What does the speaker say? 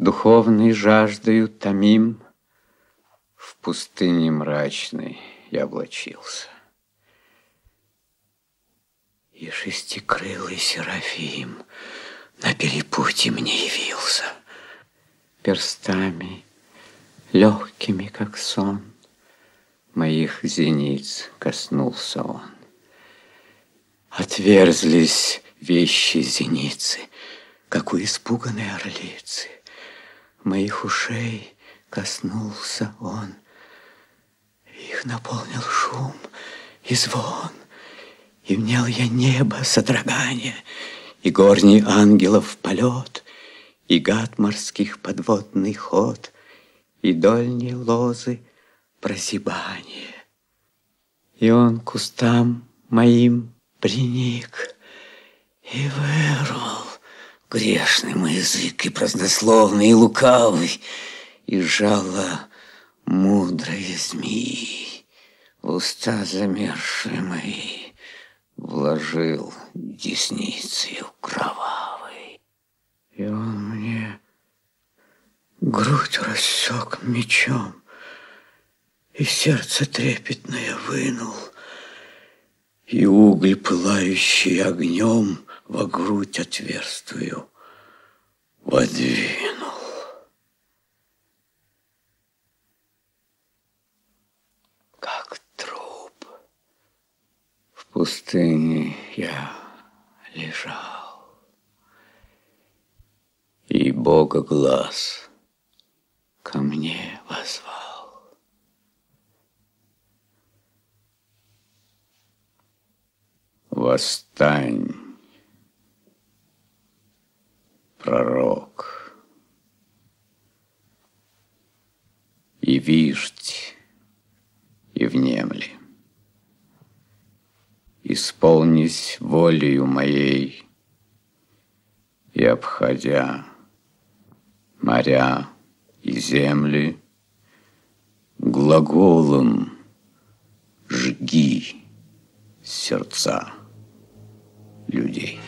Духовной жаждою томим, В пустыне мрачной я облачился. И шестикрылый Серафим На перепуте мне явился. Перстами, легкими, как сон, Моих зениц коснулся он. Отверзлись вещи зеницы, Как у испуганной орлицы — Моих ушей коснулся он. Их наполнил шум и звон, И внял я небо содрогание, И горний ангелов полет, И гад морских подводный ход, И дольние лозы прозябание. И он кустам моим приник и вырвал Грешный мой язык и празднословный, и лукавый, И жало мудрые змеи, Уста замерзшие мои Вложил десницею кровавой. И он мне грудь рассек мечом, И сердце трепетное вынул, И уголь, пылающий огнем, во грудь отверстую подвинул. Как труп в пустыне я лежал, и Бога глаз ко мне возвал. Восстань, пророк. И виждь, и внемли. Исполнись волею моей, И обходя моря и земли, Глаголом жги сердца людей.